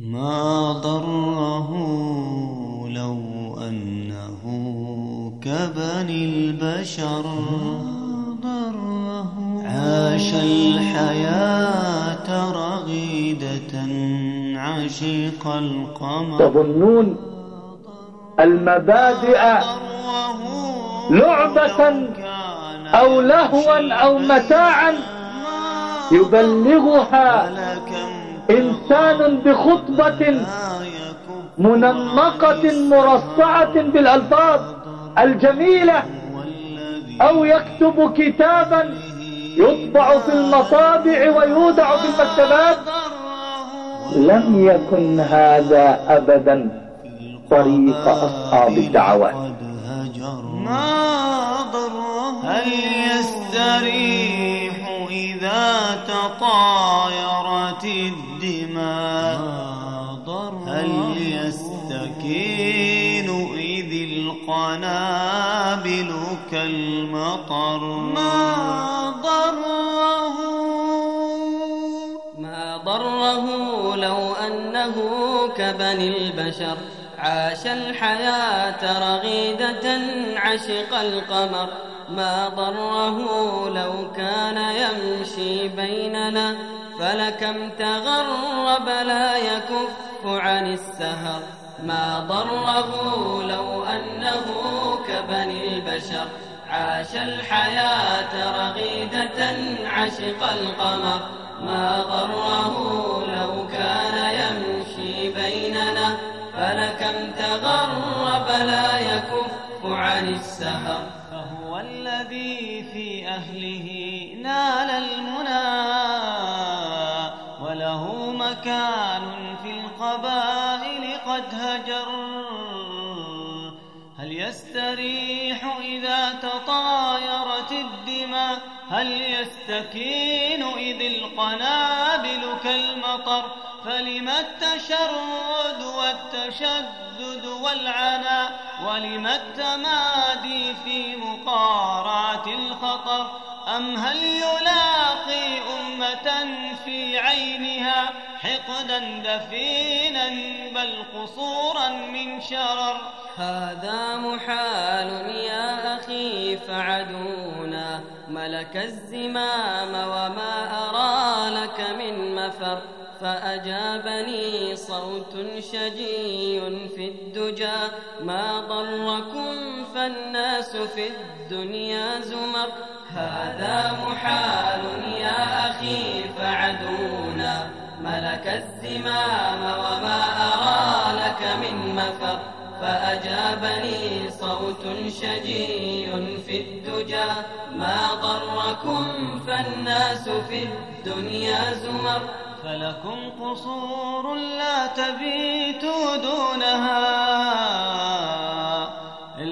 ما ضره لو أنه كبني البشر. ضره عاش الحياة رغيدة عشيق القمر. تظنون المبادئ لعبة أو لهوا أو متاعا يبلغها إنسان بخطبة منمقة مرصعة بالألفاظ الجميلة أو يكتب كتابا يطبع في المطابع ويودع في المكتبات. لم يكن هذا أبدا طريق أصحاب الدعوات. ضره؟ هل يستريح إذا الدماء هل يستكين إذ القنابل كالمطر؟ ما ضره ما ضره لو أنه كبني البشر عاش الحياة رغيدة عشق القمر. ما ضره لو كان يمشي بيننا فلكم تغرب لا يكف عن السهر ما ضره لو أنه كبني البشر عاش الحياة رغيدة عشق القمر ما ضره لو كان يمشي بيننا فلكم تغرب لا يكف عن السهر فهو الذي في أهله نال وله مكان في القبائل قد هجر. هل يستريح إذا تطايرت الدماء؟ هل يستكين إذ القنابل كالمطر؟ فلم التشرد والتشدد والعناء ولم التمادي في مقارعة الخطر؟ أم هل يلاقي في عينها حقدا دفينا بل قصورا من شرر. هذا محال يا أخي فعدونا ملك الزمام وما أرى لك من مفر. فأجابني صوت شجي في الدجى ما ضركم فالناس في الدنيا زمر. هذا محال يا أخي فعدونا. ملك الزمام وما أرى لك من مفر. فأجابني صوت شجي في الدجى. ما ضركم فالناس في الدنيا زمر. فلكم قصور لا تبيتوا دونها.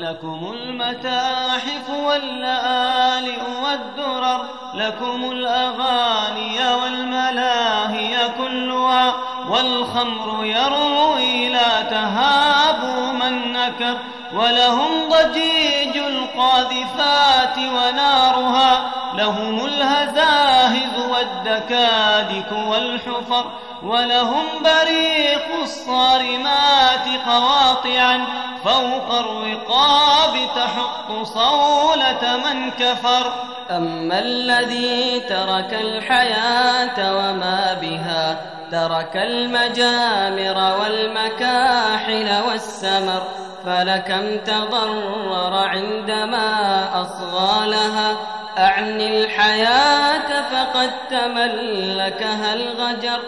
لكم المتاحف واللآلئ والدرر لكم الأغاني والملاهي كلها والخمر يروي لا تهابوا من نكر ولهم ضجيج القاذفات ونارها لهم الهزاهز والدكادك والحفر ولهم بريق الصارمات قواطعا فوق الرقاب تحط صولة من كفر. أما الذي ترك الحياة وما بها ترك المجامر والمكاحل والسمر فلكم تضرر عندما أصغى لها أعني الحياة فقد تملكها الغجر.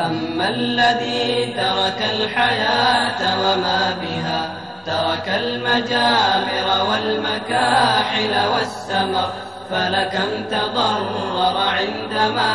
أما الذي ترك الحياة وما بها ترك المجامر والمكاحل والسمر فلكم تضرر عندما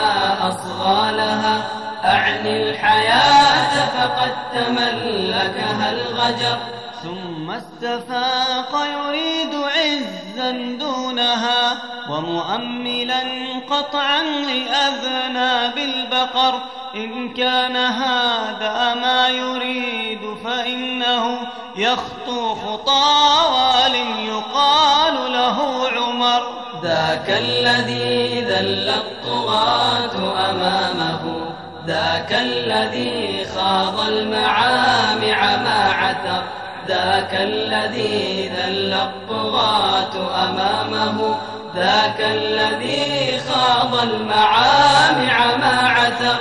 أصغى لها. أعني الحياة فقد تملكها الغجر. ثم استفاق يريد عزا دونها ومؤملا قطعا لأذناب البقر إن كان هذا ما يريد فإنه يخطو خطى وال يقال له عمر. ذاك الذي ذل الطغاة أمامه ذاك الذي خاض المعامع ما عثر ذاك الذي ذل الطغاة أمامه ذاك الذي خاض المعامع ما عثر.